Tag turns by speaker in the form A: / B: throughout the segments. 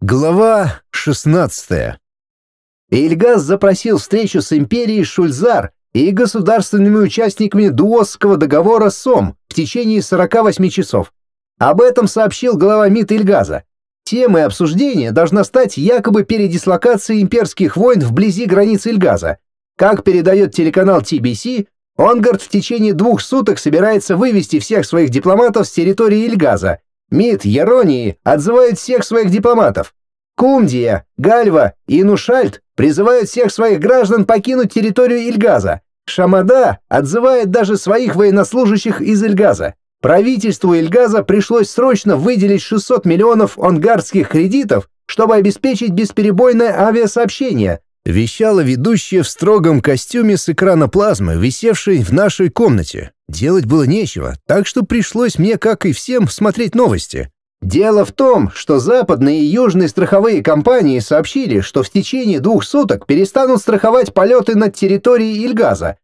A: Глава 16
B: Ильгаз запросил встречу с империей Шульзар и государственными участниками Дуосского договора СОМ в течение 48 часов. Об этом сообщил глава МИД Ильгаза. Темой обсуждения должна стать якобы передислокация имперских войн вблизи границ Ильгаза. Как передает телеканал TBC, Онгард в течение двух суток собирается вывести всех своих дипломатов с территории Ильгаза – МИД Яронии отзывает всех своих дипломатов. Кумдия, Гальва и Нушальт призывают всех своих граждан покинуть территорию Ильгаза. Шамада отзывает даже своих военнослужащих из Ильгаза. Правительству Ильгаза пришлось срочно выделить 600 миллионов онгардских кредитов, чтобы обеспечить бесперебойное авиасообщение,
A: вещала ведущая в строгом костюме с экрана плазмы, висевшей в нашей комнате. Делать было нечего, так что пришлось мне, как и всем, смотреть новости.
B: Дело в том, что западные и южные страховые компании сообщили, что в течение двух суток перестанут страховать полеты над территорией Ильгаза.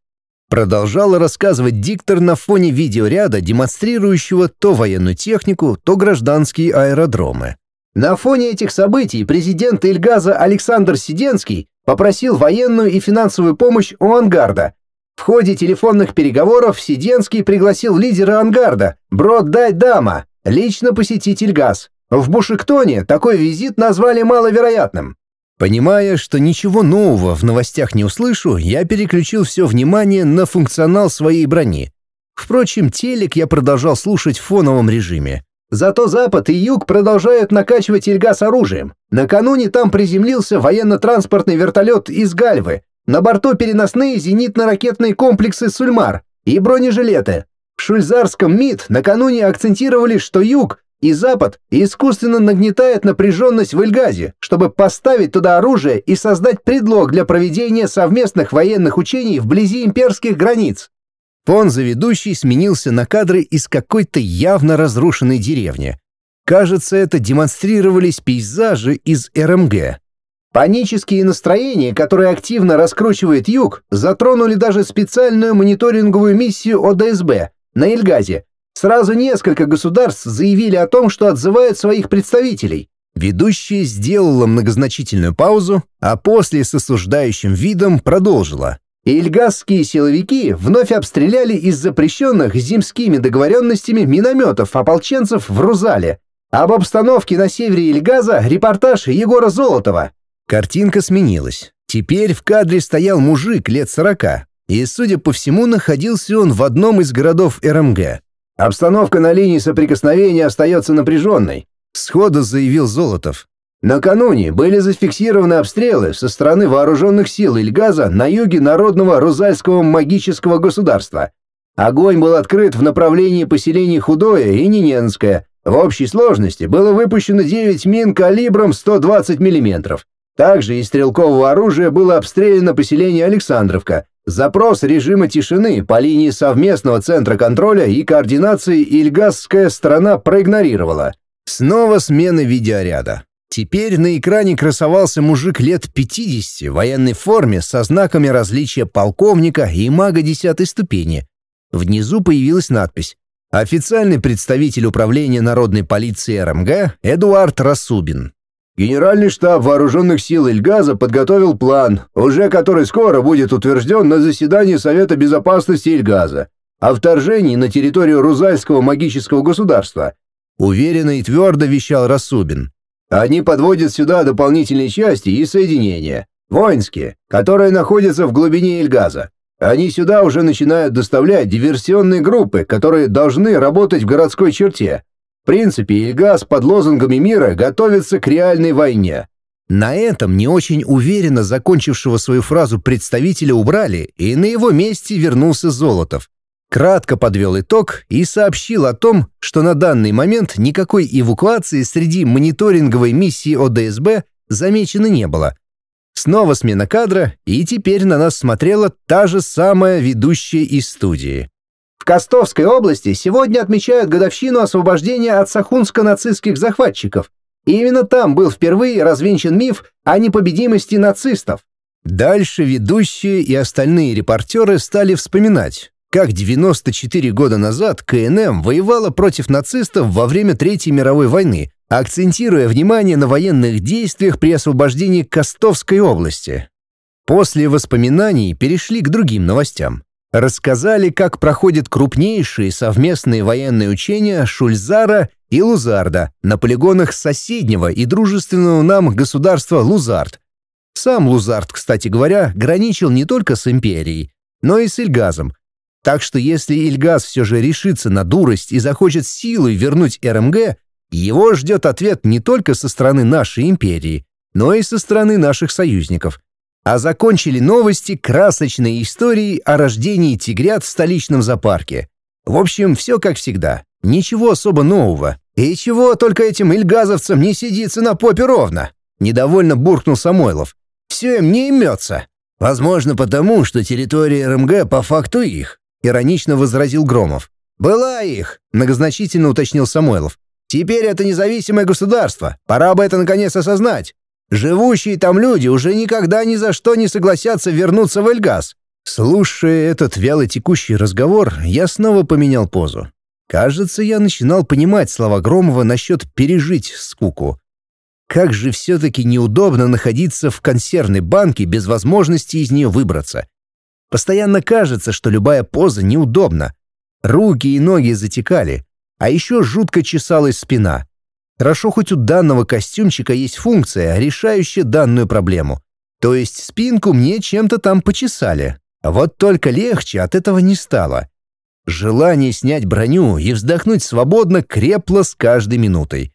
A: Продолжала рассказывать диктор на фоне видеоряда, демонстрирующего то военную технику, то гражданские аэродромы.
B: На фоне этих событий президент Ильгаза Александр Сиденский попросил военную и финансовую помощь у Ангарда. В ходе телефонных переговоров Сиденский пригласил лидера Ангарда, Брод Дама, лично посетить Ильгаз. В Бушиктоне такой визит назвали маловероятным.
A: Понимая, что ничего нового в новостях не услышу, я переключил все внимание на функционал своей брони. Впрочем, телек я продолжал слушать в фоновом режиме.
B: Зато Запад и Юг продолжают накачивать Ильгаз оружием. Накануне там приземлился военно-транспортный вертолет из Гальвы. На борту переносные зенитно-ракетные комплексы «Сульмар» и бронежилеты. В шульзарском МИД накануне акцентировали, что Юг и Запад искусственно нагнетает напряженность в Ильгазе, чтобы поставить туда оружие и создать предлог для проведения совместных военных учений вблизи имперских границ.
A: Фон заведущий сменился на кадры из какой-то явно разрушенной деревни. Кажется, это демонстрировались пейзажи из РМГ.
B: Панические настроения, которые активно раскручивает Юг, затронули даже специальную мониторинговую миссию ОДСБ на Ильгазе. Сразу несколько государств заявили о том, что отзывают своих представителей.
A: Ведущая сделала многозначительную паузу, а после с осуждающим видом продолжила.
B: Ильгазские силовики вновь обстреляли из запрещенных зимскими договоренностями минометов ополченцев в Рузале. Об обстановке на севере Ильгаза репортаж Егора Золотова.
A: Картинка сменилась. Теперь в кадре стоял мужик лет сорока, и, судя по всему, находился он в одном из городов РМГ.
B: «Обстановка на линии соприкосновения остается напряженной», —
A: сходу заявил Золотов.
B: Накануне были зафиксированы обстрелы со стороны вооруженных сил Ильгаза на юге народного Рузальского магического государства. Огонь был открыт в направлении поселений Худое и Ниненское. В общей сложности было выпущено 9 мин калибром 120 мм. Также из стрелкового оружия было обстреляно поселение Александровка. Запрос режима тишины по линии совместного центра контроля и координации Ильгазская сторона проигнорировала.
A: Снова смена видеоряда. Теперь на экране красовался мужик лет 50 в военной форме со знаками различия полковника и мага десятой ступени. Внизу появилась надпись «Официальный представитель управления народной полиции РМГ Эдуард Расубин».
B: Генеральный штаб вооруженных сил Ильгаза подготовил план, уже который скоро будет утвержден на заседании Совета безопасности Ильгаза, о вторжении на территорию Рузальского магического государства.
A: Уверенно и твердо вещал Расубин.
B: Они подводят сюда дополнительные части и соединения, воинские, которые находятся в глубине Ильгаза. Они сюда уже начинают доставлять диверсионные группы, которые должны работать в городской черте. В принципе, Ильгаз под лозунгами мира готовится к реальной войне.
A: На этом не очень уверенно закончившего свою фразу представителя убрали, и на его месте вернулся Золотов кратко подвел итог и сообщил о том, что на данный момент никакой эвакуации среди мониторинговой миссии ОДСБ замечено не было. Снова смена кадра, и теперь на нас смотрела та же самая ведущая из студии.
B: В Костовской области сегодня отмечают годовщину освобождения от сахунско-нацистских захватчиков. И именно там был впервые развенчан миф о непобедимости нацистов.
A: Дальше ведущие и остальные репортеры стали вспоминать, как 94 года назад КНМ воевала против нацистов во время Третьей мировой войны, акцентируя внимание на военных действиях при освобождении Костовской области. После воспоминаний перешли к другим новостям. Рассказали, как проходят крупнейшие совместные военные учения Шульзара и Лузарда на полигонах соседнего и дружественного нам государства Лузард. Сам Лузард, кстати говоря, граничил не только с империей, но и с Ильгазом. Так что если Ильгаз все же решится на дурость и захочет силой вернуть РМГ, его ждет ответ не только со стороны нашей империи, но и со стороны наших союзников. А закончили новости красочной историей о рождении тигрят в столичном зоопарке. В общем, все как всегда. Ничего особо нового. И чего только этим ильгазовцам не сидится на попе ровно? Недовольно буркнул Самойлов. Все им не имется. Возможно, потому, что территория РМГ по факту их, иронично возразил Громов. «Была их», — многозначительно уточнил Самойлов. «Теперь это независимое государство. Пора бы это наконец осознать. Живущие там люди уже никогда ни за что не согласятся вернуться в Эльгаз». Слушая этот вяло текущий разговор, я снова поменял позу. Кажется, я начинал понимать слова Громова насчет «пережить скуку». Как же все-таки неудобно находиться в консервной банке без возможности из нее выбраться. Постоянно кажется, что любая поза неудобна. Руки и ноги затекали, а еще жутко чесалась спина. Хорошо, хоть у данного костюмчика есть функция, решающая данную проблему. То есть спинку мне чем-то там почесали. Вот только легче от этого не стало. Желание снять броню и вздохнуть свободно крепло с каждой минутой.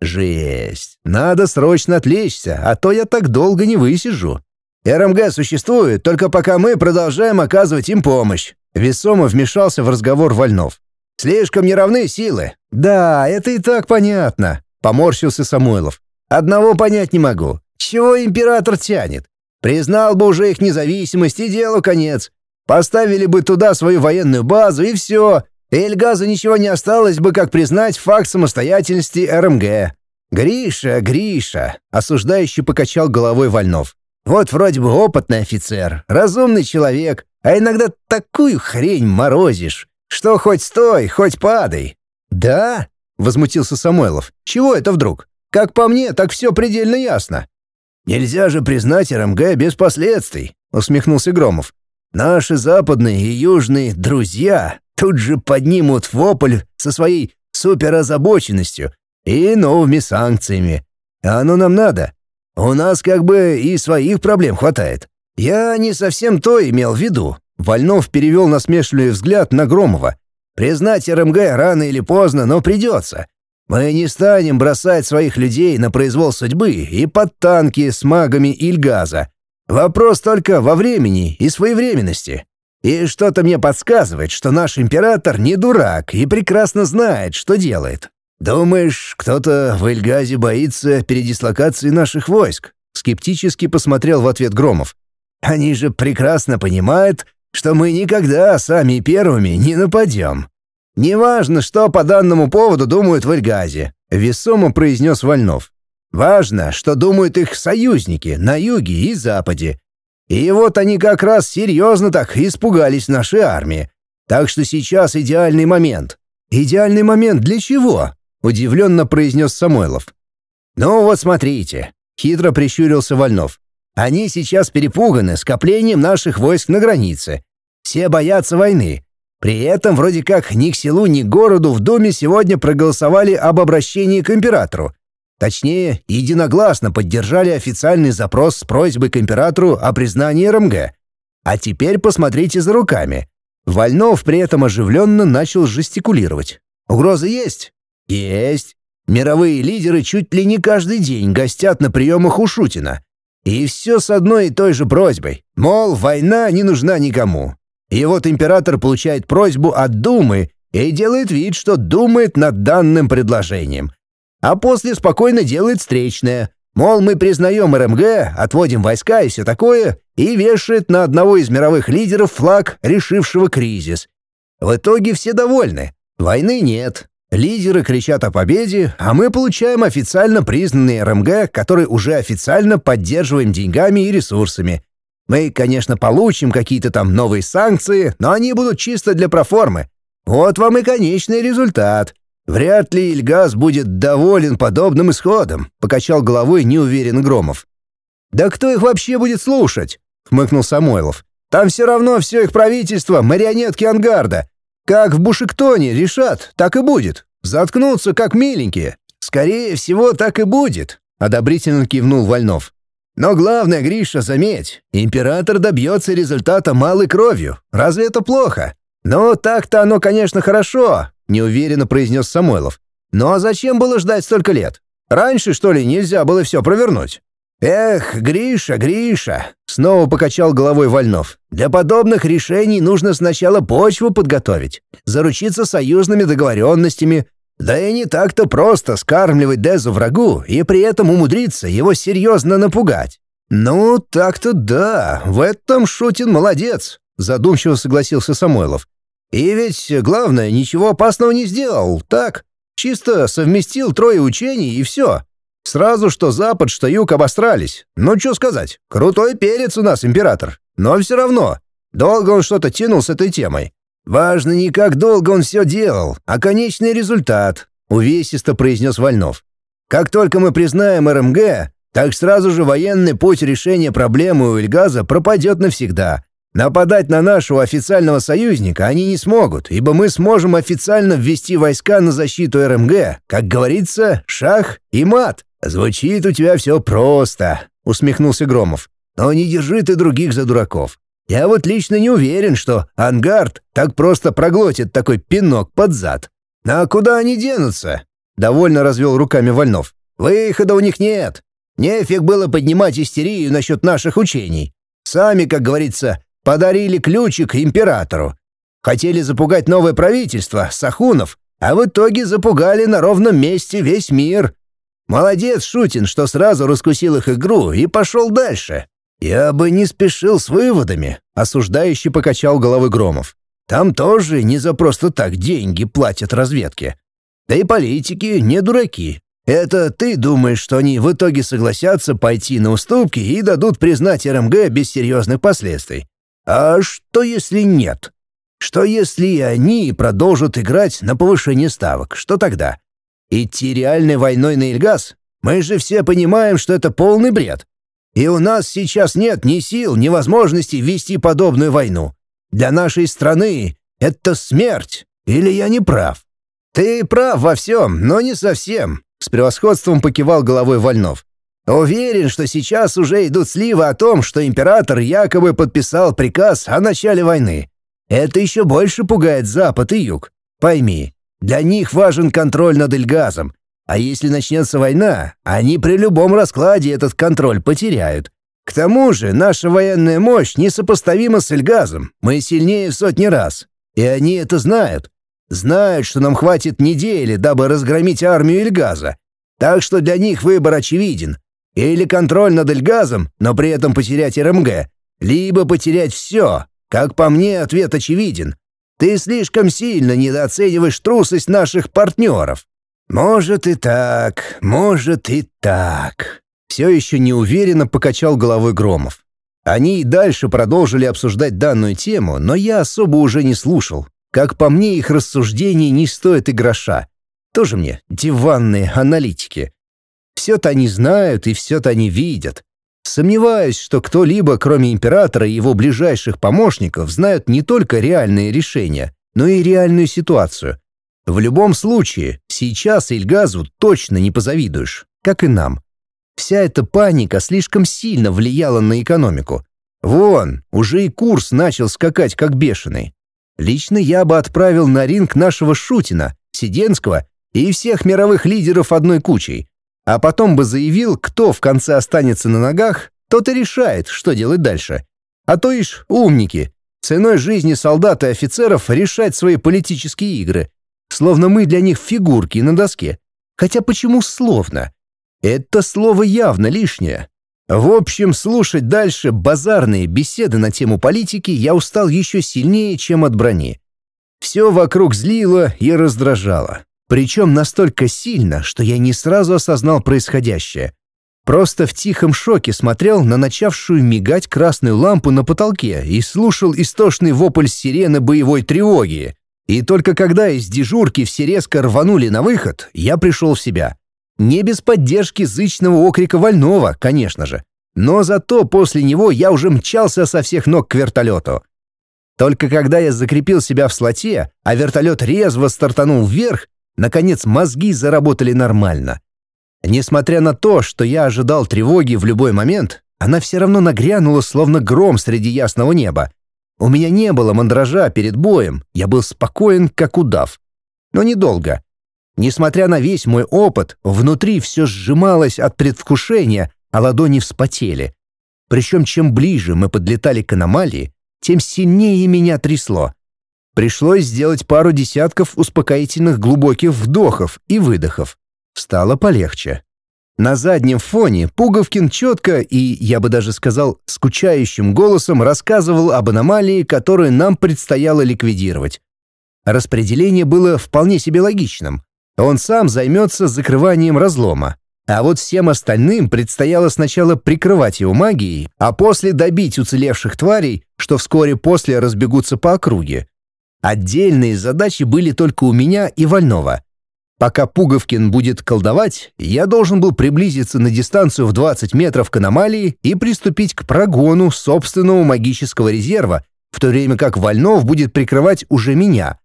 A: Жесть. Надо срочно отвлечься, а то я так долго не высижу. РМГ существует, только пока мы продолжаем оказывать им помощь. Весомо вмешался в разговор Вольнов. Слишком неравны силы. Да, это и так понятно, поморщился Самойлов. Одного понять не могу. Чего император тянет? Признал бы уже их независимость и делу конец. Поставили бы туда свою военную базу и все. Эльгазу ничего не осталось бы, как признать факт самостоятельности РМГ. «Гриша, Гриша!» — осуждающий покачал головой Вольнов. «Вот вроде бы опытный офицер, разумный человек, а иногда такую хрень морозишь, что хоть стой, хоть падай». «Да?» — возмутился Самойлов. «Чего это вдруг? Как по мне, так все предельно ясно». «Нельзя же признать РМГ без последствий», — усмехнулся Громов. «Наши западные и южные друзья тут же поднимут вопль со своей суперозабоченностью и новыми санкциями. А оно нам надо. У нас как бы и своих проблем хватает. Я не совсем то имел в виду. Вольнов перевел насмешливый взгляд на Громова. Признать РМГ рано или поздно, но придется. Мы не станем бросать своих людей на произвол судьбы и под танки с магами Ильгаза. Вопрос только во времени и своевременности. И что-то мне подсказывает, что наш император не дурак и прекрасно знает, что делает. Думаешь, кто-то в Эльгазе боится передислокации наших войск? Скептически посмотрел в ответ Громов. Они же прекрасно понимают, что мы никогда сами первыми не нападем. Неважно, что по данному поводу думают в Эльгазе, весомо произнес Вольнов. Важно, что думают их союзники на юге и западе, и вот они как раз серьезно так испугались нашей армии. Так что сейчас идеальный момент. Идеальный момент для чего? Удивленно произнес Самойлов. Ну вот смотрите, хитро прищурился Вольнов. Они сейчас перепуганы скоплением наших войск на границе. Все боятся войны. При этом вроде как ни к селу, ни к городу в Думе сегодня проголосовали об обращении к императору. Точнее, единогласно поддержали официальный запрос с просьбой к императору о признании РМГ. А теперь посмотрите за руками. Вольнов при этом оживленно начал жестикулировать. Угрозы есть? Есть. Мировые лидеры чуть ли не каждый день гостят на приемах у Шутина. И все с одной и той же просьбой. Мол, война не нужна никому. И вот император получает просьбу от Думы и делает вид, что думает над данным предложением а после спокойно делает встречное. Мол, мы признаем РМГ, отводим войска и все такое, и вешает на одного из мировых лидеров флаг, решившего кризис. В итоге все довольны. Войны нет. Лидеры кричат о победе, а мы получаем официально признанный РМГ, который уже официально поддерживаем деньгами и ресурсами. Мы, конечно, получим какие-то там новые санкции, но они будут чисто для проформы. Вот вам и конечный результат. «Вряд ли Ильгаз будет доволен подобным исходом», — покачал головой неуверенно Громов. «Да кто их вообще будет слушать?» — хмыкнул Самойлов. «Там все равно все их правительство — марионетки Ангарда. Как в Бушектоне решат, так и будет. Заткнутся, как миленькие. Скорее всего, так и будет», — одобрительно кивнул Вольнов. «Но главное, Гриша, заметь, император добьется результата малой кровью. Разве это плохо? Ну, так-то оно, конечно, хорошо, неуверенно произнес Самойлов. «Но зачем было ждать столько лет? Раньше, что ли, нельзя было все провернуть?» «Эх, Гриша, Гриша!» — снова покачал головой Вольнов. «Для подобных решений нужно сначала почву подготовить, заручиться союзными договоренностями, да и не так-то просто скармливать Дезу врагу и при этом умудриться его серьезно напугать». «Ну, так-то да, в этом Шутин молодец», — задумчиво согласился Самойлов. И ведь, главное, ничего опасного не сделал, так? Чисто совместил трое учений и все. Сразу что запад, что юг обострались. Ну, что сказать, крутой перец у нас император. Но все равно, долго он что-то тянул с этой темой. Важно не как долго он все делал, а конечный результат, увесисто произнес Вольнов. Как только мы признаем РМГ, так сразу же военный путь решения проблемы у Эльгаза пропадет навсегда. Нападать на нашего официального союзника они не смогут, ибо мы сможем официально ввести войска на защиту РМГ. Как говорится, шах и мат. Звучит у тебя все просто, усмехнулся Громов. Но не держи ты других за дураков. Я вот лично не уверен, что Ангард так просто проглотит такой пинок под зад. А куда они денутся? Довольно развел руками Вольнов. Выхода у них нет. Нефиг было поднимать истерию насчет наших учений. Сами, как говорится, подарили ключик императору. Хотели запугать новое правительство, Сахунов, а в итоге запугали на ровном месте весь мир. Молодец Шутин, что сразу раскусил их игру и пошел дальше. Я бы не спешил с выводами, осуждающий покачал головой Громов. Там тоже не за просто так деньги платят разведке. Да и политики не дураки. Это ты думаешь, что они в итоге согласятся пойти на уступки и дадут признать РМГ без серьезных последствий? А что если нет? Что если они продолжат играть на повышение ставок? Что тогда? Идти реальной войной на Ильгаз? Мы же все понимаем, что это полный бред. И у нас сейчас нет ни сил, ни возможности вести подобную войну. Для нашей страны это смерть. Или я не прав? Ты прав во всем, но не совсем. С превосходством покивал головой Вольнов. Уверен, что сейчас уже идут сливы о том, что император якобы подписал приказ о начале войны. Это еще больше пугает Запад и Юг. Пойми, для них важен контроль над Эльгазом. А если начнется война, они при любом раскладе этот контроль потеряют. К тому же наша военная мощь несопоставима с Эльгазом. Мы сильнее в сотни раз. И они это знают. Знают, что нам хватит недели, дабы разгромить армию Эльгаза. Так что для них выбор очевиден. Или контроль над Эльгазом, но при этом потерять РМГ, либо потерять все. Как по мне, ответ очевиден. Ты слишком сильно недооцениваешь трусость наших партнеров. Может и так, может и так. Все еще неуверенно покачал головой Громов. Они и дальше продолжили обсуждать данную тему, но я особо уже не слушал. Как по мне, их рассуждений не стоит и гроша. Тоже мне диванные аналитики. Все-то они знают и все-то они видят. Сомневаюсь, что кто-либо, кроме императора и его ближайших помощников, знают не только реальные решения, но и реальную ситуацию. В любом случае, сейчас Ильгазу точно не позавидуешь, как и нам. Вся эта паника слишком сильно влияла на экономику. Вон, уже и курс начал скакать как бешеный. Лично я бы отправил на ринг нашего Шутина, Сиденского и всех мировых лидеров одной кучей а потом бы заявил, кто в конце останется на ногах, тот и решает, что делать дальше. А то ишь умники, ценой жизни солдат и офицеров решать свои политические игры, словно мы для них фигурки на доске. Хотя почему словно? Это слово явно лишнее. В общем, слушать дальше базарные беседы на тему политики я устал еще сильнее, чем от брони. Все вокруг злило и раздражало. Причем настолько сильно, что я не сразу осознал происходящее. Просто в тихом шоке смотрел на начавшую мигать красную лампу на потолке и слушал истошный вопль сирены боевой тревоги. И только когда из дежурки все резко рванули на выход, я пришел в себя. Не без поддержки зычного окрика Вольного, конечно же. Но зато после него я уже мчался со всех ног к вертолету. Только когда я закрепил себя в слоте, а вертолет резво стартанул вверх, наконец мозги заработали нормально. Несмотря на то, что я ожидал тревоги в любой момент, она все равно нагрянула, словно гром среди ясного неба, у меня не было мандража перед боем, я был спокоен, как удав. Но недолго. Несмотря на весь мой опыт, внутри все сжималось от предвкушения, а ладони вспотели. Причем чем ближе мы подлетали к аномалии, тем сильнее меня трясло. Пришлось сделать пару десятков успокоительных глубоких вдохов и выдохов. Стало полегче. На заднем фоне Пуговкин четко и, я бы даже сказал, скучающим голосом рассказывал об аномалии, которую нам предстояло ликвидировать. Распределение было вполне себе логичным. Он сам займется закрыванием разлома. А вот всем остальным предстояло сначала прикрывать его магией, а после добить уцелевших тварей, что вскоре после разбегутся по округе. Отдельные задачи были только у меня и Вольнова — Пока Пуговкин будет колдовать, я должен был приблизиться на дистанцию в 20 метров к аномалии и приступить к прогону собственного магического резерва, в то время как Вольнов будет прикрывать уже меня.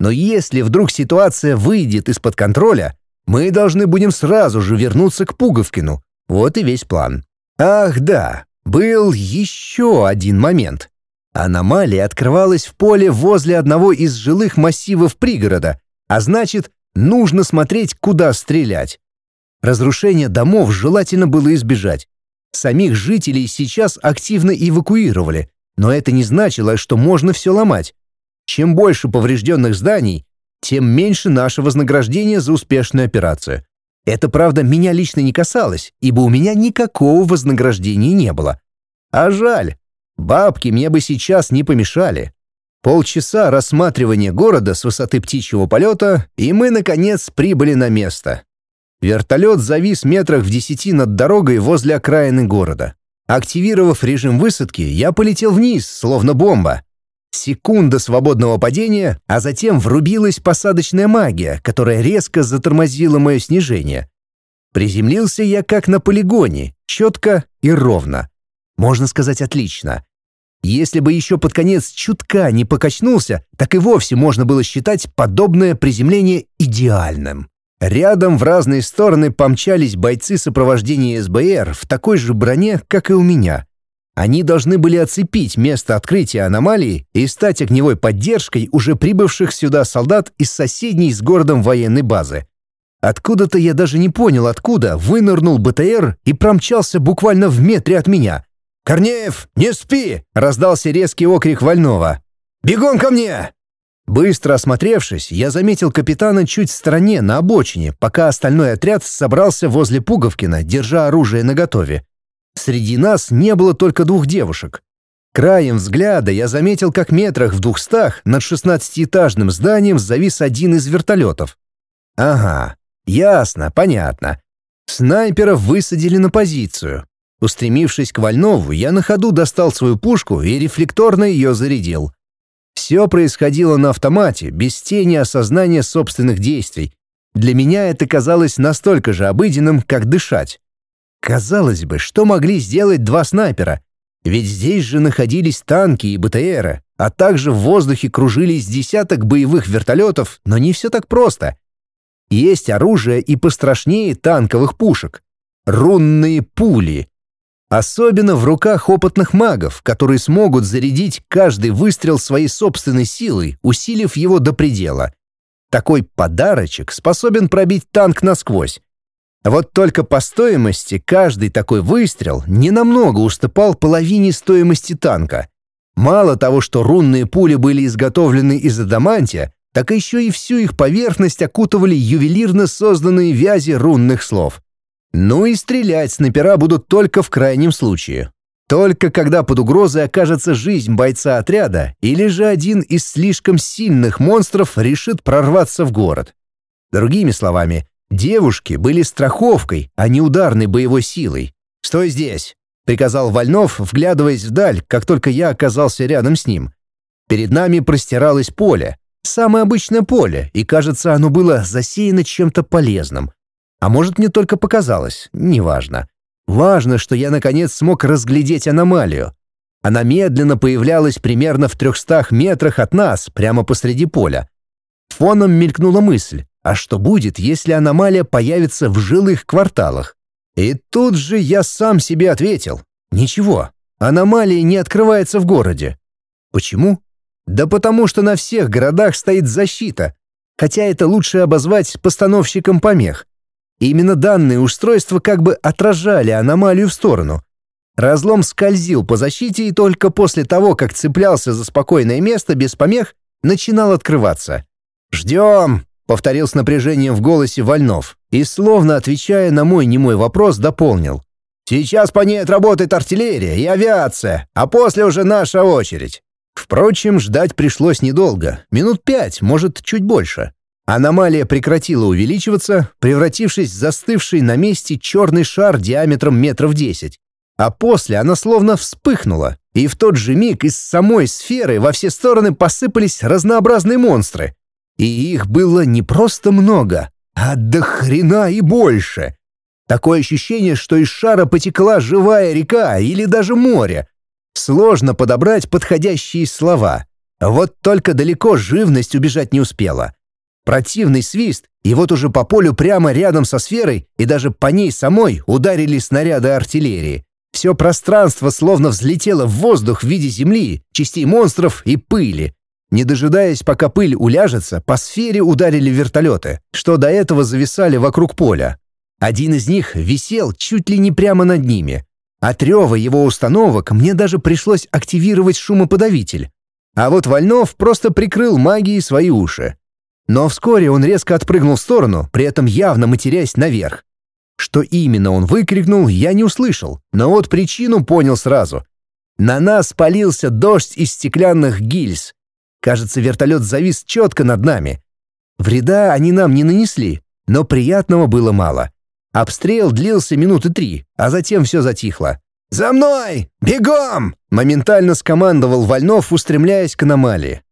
A: Но если вдруг ситуация выйдет из-под контроля, мы должны будем сразу же вернуться к Пуговкину. Вот и весь план. Ах да, был еще один момент. Аномалия открывалась в поле возле одного из жилых массивов пригорода, а значит, Нужно смотреть, куда стрелять. Разрушение домов желательно было избежать. Самих жителей сейчас активно эвакуировали, но это не значило, что можно все ломать. Чем больше поврежденных зданий, тем меньше наше вознаграждение за успешную операцию. Это, правда, меня лично не касалось, ибо у меня никакого вознаграждения не было. А жаль, бабки мне бы сейчас не помешали. Полчаса рассматривания города с высоты птичьего полета, и мы, наконец, прибыли на место. Вертолет завис метрах в десяти над дорогой возле окраины города. Активировав режим высадки, я полетел вниз, словно бомба. Секунда свободного падения, а затем врубилась посадочная магия, которая резко затормозила мое снижение. Приземлился я как на полигоне, четко и ровно. Можно сказать, отлично. Если бы еще под конец чутка не покачнулся, так и вовсе можно было считать подобное приземление идеальным. Рядом в разные стороны помчались бойцы сопровождения СБР в такой же броне, как и у меня. Они должны были оцепить место открытия аномалии и стать огневой поддержкой уже прибывших сюда солдат из соседней с городом военной базы. Откуда-то я даже не понял, откуда вынырнул БТР и промчался буквально в метре от меня — «Корнеев, не спи!» — раздался резкий окрик Вольного. «Бегом ко мне!» Быстро осмотревшись, я заметил капитана чуть в стороне, на обочине, пока остальной отряд собрался возле Пуговкина, держа оружие наготове. Среди нас не было только двух девушек. Краем взгляда я заметил, как метрах в двухстах над шестнадцатиэтажным зданием завис один из вертолетов. Ага, ясно, понятно. Снайперов высадили на позицию. Устремившись к Вольнову, я на ходу достал свою пушку и рефлекторно ее зарядил. Все происходило на автомате, без тени осознания собственных действий. Для меня это казалось настолько же обыденным, как дышать. Казалось бы, что могли сделать два снайпера? Ведь здесь же находились танки и БТРы, а также в воздухе кружились десяток боевых вертолетов, но не все так просто. Есть оружие и пострашнее танковых пушек. Рунные пули. Особенно в руках опытных магов, которые смогут зарядить каждый выстрел своей собственной силой, усилив его до предела. Такой подарочек способен пробить танк насквозь. Вот только по стоимости каждый такой выстрел ненамного уступал половине стоимости танка. Мало того, что рунные пули были изготовлены из адамантия, так еще и всю их поверхность окутывали ювелирно созданные вязи рунных слов. Ну и стрелять снайпера будут только в крайнем случае. Только когда под угрозой окажется жизнь бойца отряда, или же один из слишком сильных монстров решит прорваться в город. Другими словами, девушки были страховкой, а не ударной боевой силой. «Стой здесь!» — приказал Вольнов, вглядываясь вдаль, как только я оказался рядом с ним. Перед нами простиралось поле. Самое обычное поле, и, кажется, оно было засеяно чем-то полезным. А может, мне только показалось, неважно. Важно, что я, наконец, смог разглядеть аномалию. Она медленно появлялась примерно в трехстах метрах от нас, прямо посреди поля. Фоном мелькнула мысль, а что будет, если аномалия появится в жилых кварталах? И тут же я сам себе ответил. Ничего, аномалия не открывается в городе. Почему? Да потому что на всех городах стоит защита, хотя это лучше обозвать постановщиком помех. Именно данные устройства как бы отражали аномалию в сторону. Разлом скользил по защите и только после того, как цеплялся за спокойное место без помех, начинал открываться. «Ждем!» — повторил с напряжением в голосе Вольнов и, словно отвечая на мой немой вопрос, дополнил. «Сейчас по ней отработает артиллерия и авиация, а после уже наша очередь». Впрочем, ждать пришлось недолго, минут пять, может, чуть больше. Аномалия прекратила увеличиваться, превратившись в застывший на месте черный шар диаметром метров десять. А после она словно вспыхнула, и в тот же миг из самой сферы во все стороны посыпались разнообразные монстры. И их было не просто много, а до хрена и больше. Такое ощущение, что из шара потекла живая река или даже море. Сложно подобрать подходящие слова. Вот только далеко живность убежать не успела. Противный свист, и вот уже по полю прямо рядом со сферой и даже по ней самой ударили снаряды артиллерии. Все пространство словно взлетело в воздух в виде земли, частей монстров и пыли. Не дожидаясь, пока пыль уляжется, по сфере ударили вертолеты, что до этого зависали вокруг поля. Один из них висел чуть ли не прямо над ними. От рева его установок мне даже пришлось активировать шумоподавитель. А вот Вольнов просто прикрыл магией свои уши. Но вскоре он резко отпрыгнул в сторону, при этом явно матерясь наверх. Что именно он выкрикнул, я не услышал, но вот причину понял сразу. На нас полился дождь из стеклянных гильз. Кажется, вертолет завис четко над нами. Вреда они нам не нанесли, но приятного было мало. Обстрел длился минуты три, а затем все затихло. «За мной! Бегом!» — моментально скомандовал Вольнов, устремляясь к аномалии.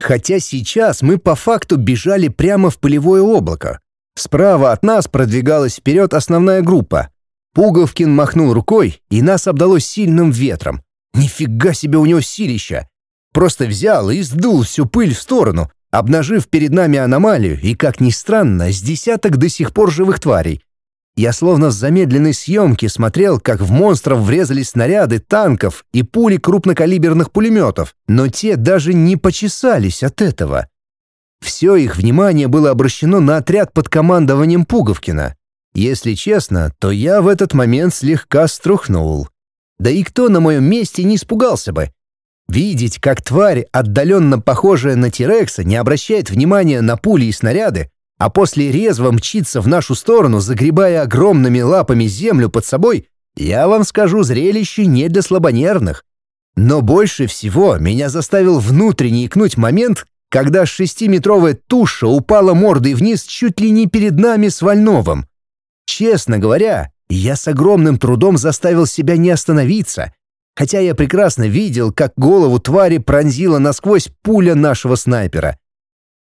A: Хотя сейчас мы по факту бежали прямо в пылевое облако. Справа от нас продвигалась вперед основная группа. Пуговкин махнул рукой, и нас обдало сильным ветром. Нифига себе у него силища! Просто взял и сдул всю пыль в сторону, обнажив перед нами аномалию и, как ни странно, с десяток до сих пор живых тварей. Я словно в замедленной съемке смотрел, как в монстров врезались снаряды танков и пули крупнокалиберных пулеметов, но те даже не почесались от этого. Все их внимание было обращено на отряд под командованием Пуговкина. Если честно, то я в этот момент слегка струхнул. Да и кто на моем месте не испугался бы? Видеть, как тварь, отдаленно похожая на Тирекса, не обращает внимания на пули и снаряды, а после резво мчится в нашу сторону, загребая огромными лапами землю под собой, я вам скажу, зрелище не для слабонервных. Но больше всего меня заставил внутренне икнуть момент, когда шестиметровая туша упала мордой вниз чуть ли не перед нами с Вольновым. Честно говоря, я с огромным трудом заставил себя не остановиться, хотя я прекрасно видел, как голову твари пронзила насквозь пуля нашего снайпера.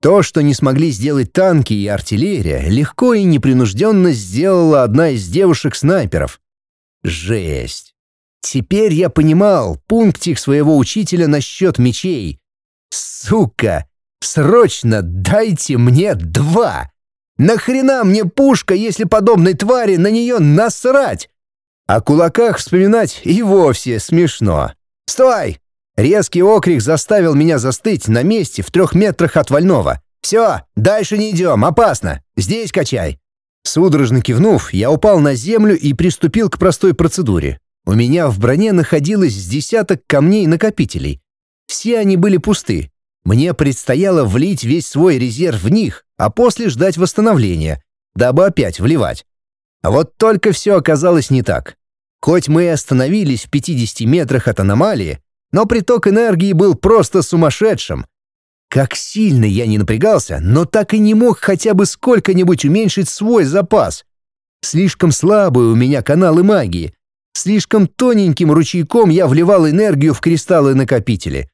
A: То, что не смогли сделать танки и артиллерия, легко и непринужденно сделала одна из девушек-снайперов. Жесть. Теперь я понимал пунктик своего учителя насчет мечей. Сука! Срочно дайте мне два! Нахрена мне пушка, если подобной твари на нее насрать? О кулаках вспоминать и вовсе смешно. «Стой! Резкий окрик заставил меня застыть на месте в трех метрах от Вольного. «Все, дальше не идем, опасно. Здесь качай». Судорожно кивнув, я упал на землю и приступил к простой процедуре. У меня в броне находилось десяток камней-накопителей. Все они были пусты. Мне предстояло влить весь свой резерв в них, а после ждать восстановления, дабы опять вливать. А вот только все оказалось не так. Хоть мы и остановились в 50 метрах от аномалии, но приток энергии был просто сумасшедшим. Как сильно я не напрягался, но так и не мог хотя бы сколько-нибудь уменьшить свой запас. Слишком слабые у меня каналы магии. Слишком тоненьким ручейком я вливал энергию в кристаллы-накопители.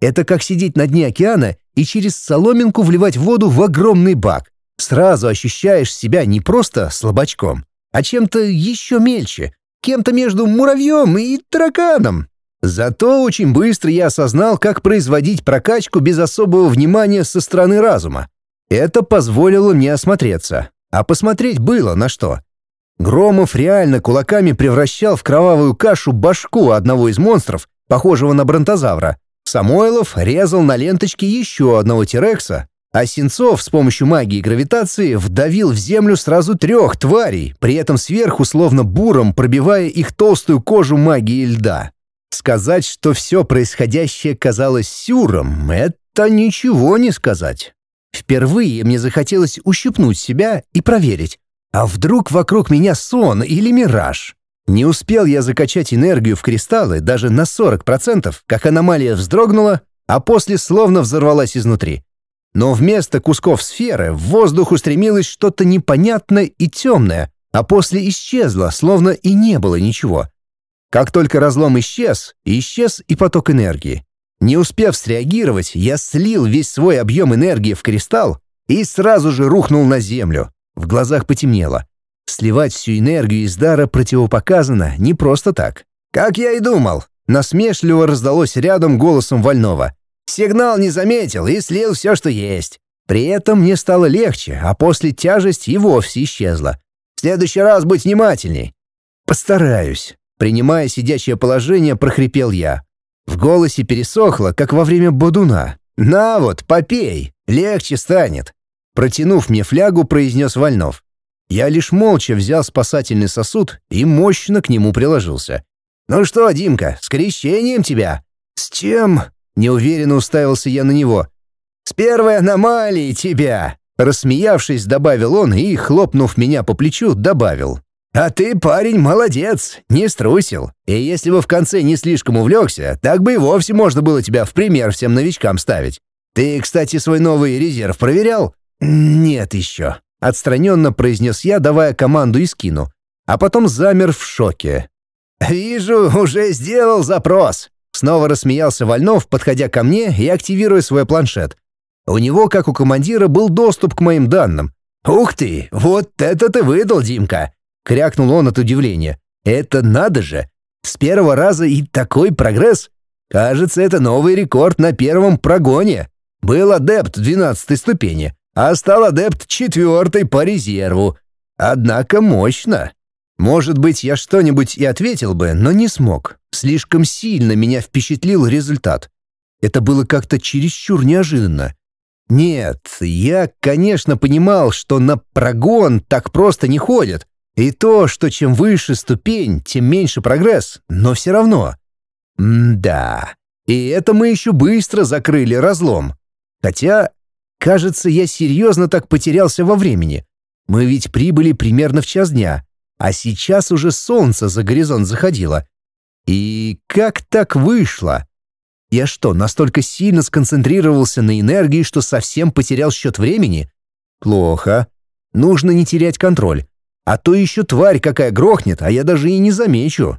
A: Это как сидеть на дне океана и через соломинку вливать воду в огромный бак. Сразу ощущаешь себя не просто слабачком, а чем-то еще мельче, кем-то между муравьем и тараканом. Зато очень быстро я осознал, как производить прокачку без особого внимания со стороны разума. Это позволило мне осмотреться. А посмотреть было на что. Громов реально кулаками превращал в кровавую кашу башку одного из монстров, похожего на бронтозавра. Самойлов резал на ленточке еще одного Терекса, а Сенцов с помощью магии гравитации вдавил в землю сразу трех тварей, при этом сверху словно буром пробивая их толстую кожу магии льда. Сказать, что все происходящее казалось сюром, это ничего не сказать. Впервые мне захотелось ущипнуть себя и проверить, а вдруг вокруг меня сон или мираж? Не успел я закачать энергию в кристаллы даже на 40%, как аномалия вздрогнула, а после словно взорвалась изнутри. Но вместо кусков сферы в воздух устремилось что-то непонятное и темное, а после исчезло, словно и не было ничего. Как только разлом исчез, исчез и поток энергии. Не успев среагировать, я слил весь свой объем энергии в кристалл и сразу же рухнул на землю. В глазах потемнело. Сливать всю энергию из дара противопоказано не просто так. «Как я и думал!» Насмешливо раздалось рядом голосом Вольного. «Сигнал не заметил и слил все, что есть. При этом мне стало легче, а после тяжесть и вовсе исчезла. В следующий раз будь внимательней». «Постараюсь». Принимая сидячее положение, прохрипел я. В голосе пересохло, как во время бодуна. «На вот, попей, легче станет». Протянув мне флягу, произнес Вольнов. Я лишь молча взял спасательный сосуд и мощно к нему приложился. «Ну что, Димка, с крещением тебя?» «С чем?» — неуверенно уставился я на него. «С первой аномалией тебя!» Рассмеявшись, добавил он и, хлопнув меня по плечу, добавил. А ты, парень, молодец, не струсил. И если бы в конце не слишком увлекся, так бы и вовсе можно было тебя в пример всем новичкам ставить. Ты, кстати, свой новый резерв проверял? Нет еще. Отстраненно произнес я, давая команду и скину. А потом замер в шоке. «Вижу, уже сделал запрос!» Снова рассмеялся Вольнов, подходя ко мне и активируя свой планшет. У него, как у командира, был доступ к моим данным. «Ух ты, вот это ты выдал, Димка! — крякнул он от удивления. «Это надо же! С первого раза и такой прогресс! Кажется, это новый рекорд на первом прогоне. Был адепт 12 ступени, а стал адепт 4 по резерву. Однако мощно. Может быть, я что-нибудь и ответил бы, но не смог. Слишком сильно меня впечатлил результат. Это было как-то чересчур неожиданно. Нет, я, конечно, понимал, что на прогон так просто не ходят, и то, что чем выше ступень, тем меньше прогресс, но все равно. М-да. И это мы еще быстро закрыли разлом. Хотя, кажется, я серьезно так потерялся во времени. Мы ведь прибыли примерно в час дня, а сейчас уже солнце за горизонт заходило. И как так вышло? Я что, настолько сильно сконцентрировался на энергии, что совсем потерял счет времени? Плохо. Нужно не терять контроль. А то еще тварь какая грохнет, а я даже и не замечу.